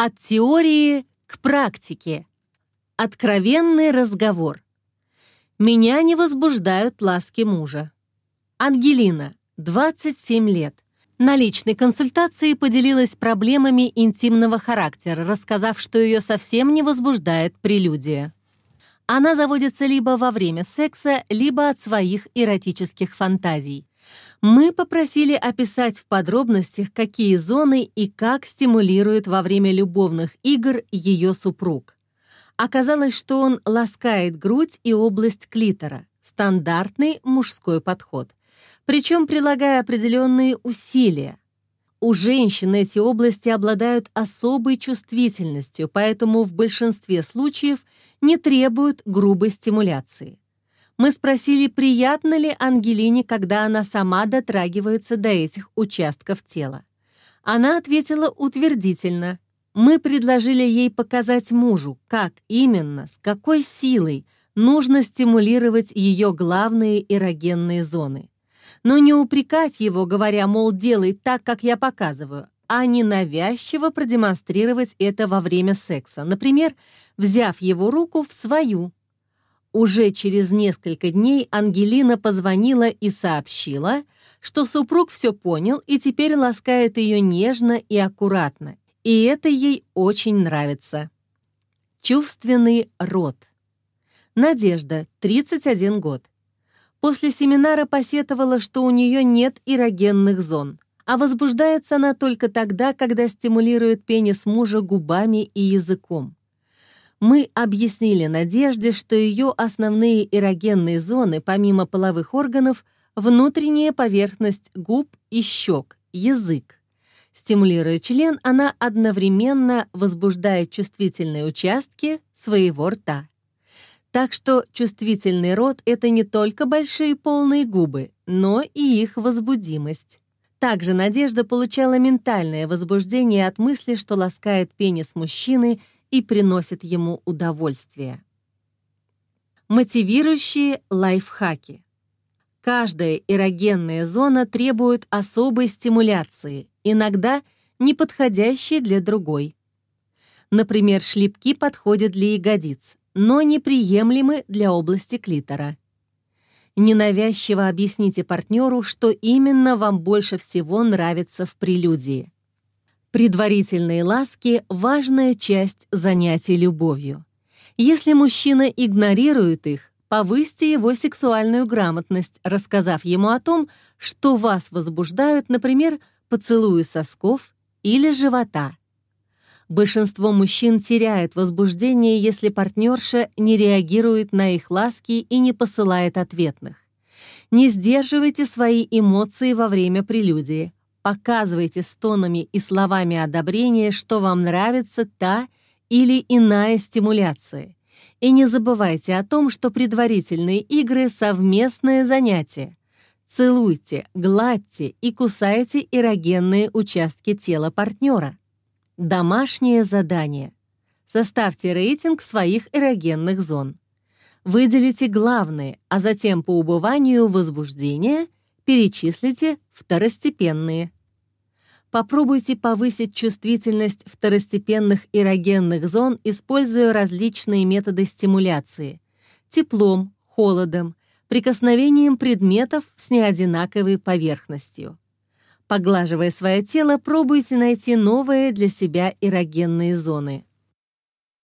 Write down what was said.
От теории к практике. Откровенный разговор. Меня не возбуждают ласки мужа. Ангелина, 27 лет. На личной консультации поделилась проблемами интимного характера, рассказав, что ее совсем не возбуждает прелюдия. Она заводится либо во время секса, либо от своих эротических фантазий. Мы попросили описать в подробностях, какие зоны и как стимулирует во время любовных игр ее супруг. Оказалось, что он ласкает грудь и область клитора. Стандартный мужской подход. Причем прилагая определенные усилия. У женщин эти области обладают особой чувствительностью, поэтому в большинстве случаев не требуют грубой стимуляции. Мы спросили, приятно ли Ангелине, когда она сама дотрагивается до этих участков тела. Она ответила утвердительно. Мы предложили ей показать мужу, как именно, с какой силой нужно стимулировать ее главные эрогенные зоны. Но не упрекать его, говоря, мол, делай так, как я показываю, а не навязчиво продемонстрировать это во время секса, например, взяв его руку в свою, уже через несколько дней Ангелина позвонила и сообщила, что супруг все понял и теперь ласкает ее нежно и аккуратно, и это ей очень нравится. Чувственный род. Надежда, 31 год. После семинара посетовала, что у нее нет эрогенных зон, а возбуждается она только тогда, когда стимулирует пенис мужа губами и языком мы объяснили Надежде, что ее основные эрогенные зоны, помимо половых органов, внутренняя поверхность губ и щек, язык. Стимулируя член, она одновременно возбуждает чувствительные участки своего рта. Так что чувствительный рот — это не только большие полные губы, но и их возбудимость. Также Надежда получала ментальное возбуждение от мысли, что ласкает пенис мужчины — и приносит ему удовольствие. Мотивирующие лайфхаки. Каждая эрогенная зона требует особой стимуляции, иногда неподходящей для другой. Например, шлепки подходят для ягодиц, но неприемлемы для области клитора. Ненавязчиво объясните партнеру, что именно вам больше всего нравится в прелюдии. Предварительные ласки — важная часть занятий любовью. Если мужчина игнорирует их, повысьте его сексуальную грамотность, рассказав ему о том, что вас возбуждают, например, поцелуи сосков или живота. Большинство мужчин теряет возбуждение, если партнерша не реагирует на их ласки и не посылает ответных. Не сдерживайте свои эмоции во время прелюдии. Показывайте стонами и словами одобрения, что вам нравится та или иная стимуляция. И не забывайте о том, что предварительные игры — совместное занятие. Целуйте, гладьте и кусайте эрогенные участки тела партнера. Домашнее задание. Составьте рейтинг своих эрогенных зон. Выделите главные, а затем по убыванию возбуждения перечислите второстепенные. Попробуйте повысить чувствительность второстепенных эрогенных зон, используя различные методы стимуляции. Теплом, холодом, прикосновением предметов с неодинаковой поверхностью. Поглаживая свое тело, пробуйте найти новые для себя эрогенные зоны.